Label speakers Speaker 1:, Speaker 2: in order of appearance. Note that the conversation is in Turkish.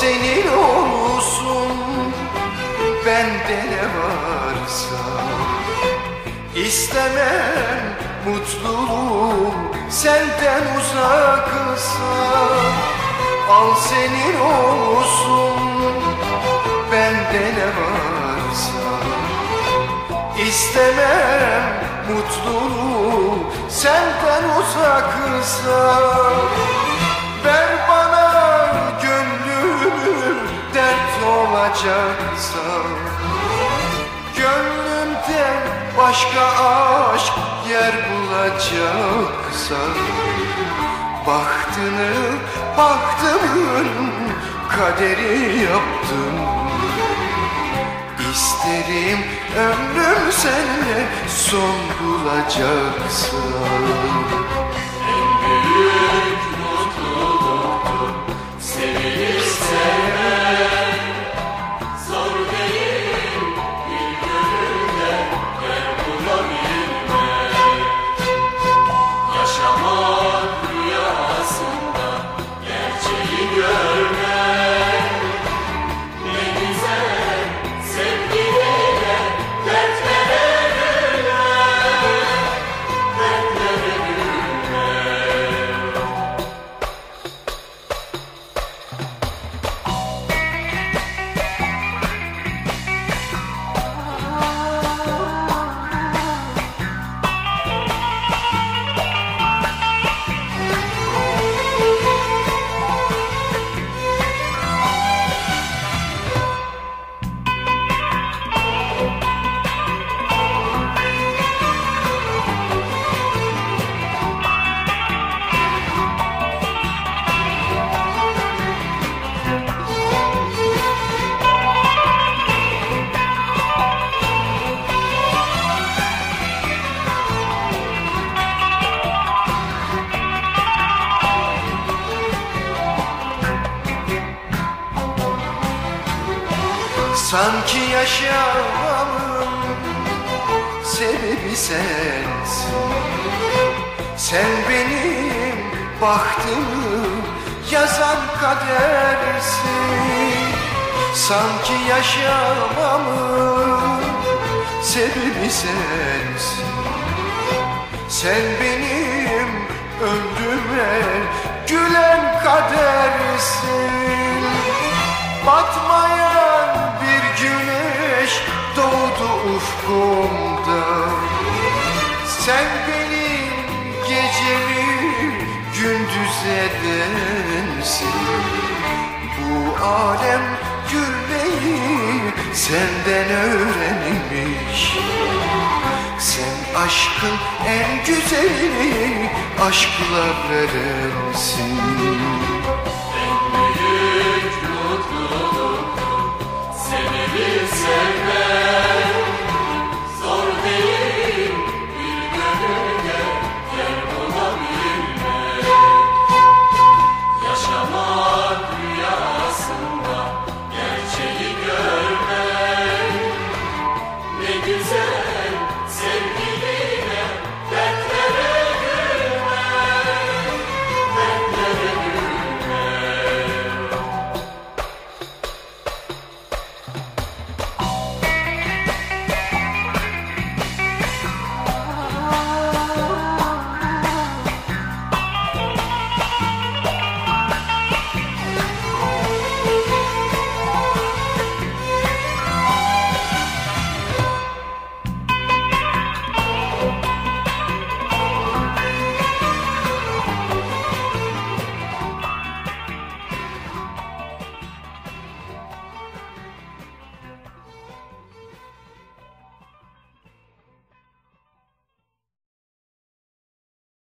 Speaker 1: senin olsun. Bende ne varsa İstemem mutluluğu senden uzaksa Al senin olsun. Bende ne varsa İstemem mutluluğu senden uzaksa Ver olacaksa Gönlümden başka aşk yer bulacaksa Bahtını bahtımın kaderi yaptım İsterim ömrüm seninle son bulacaksa Sanki yaşamamın sebebi sensin. Sen benim bahtımı yazan kadersin. Sanki yaşamamın sebebi sensin. Sen benim ömrüme gülen kadersin. Batmayan ufkumda. Sen benim gecemi gündüz edensin Bu alem gülmeyi senden öğrenmiş. Sen aşkın en güzelini aşkla verensin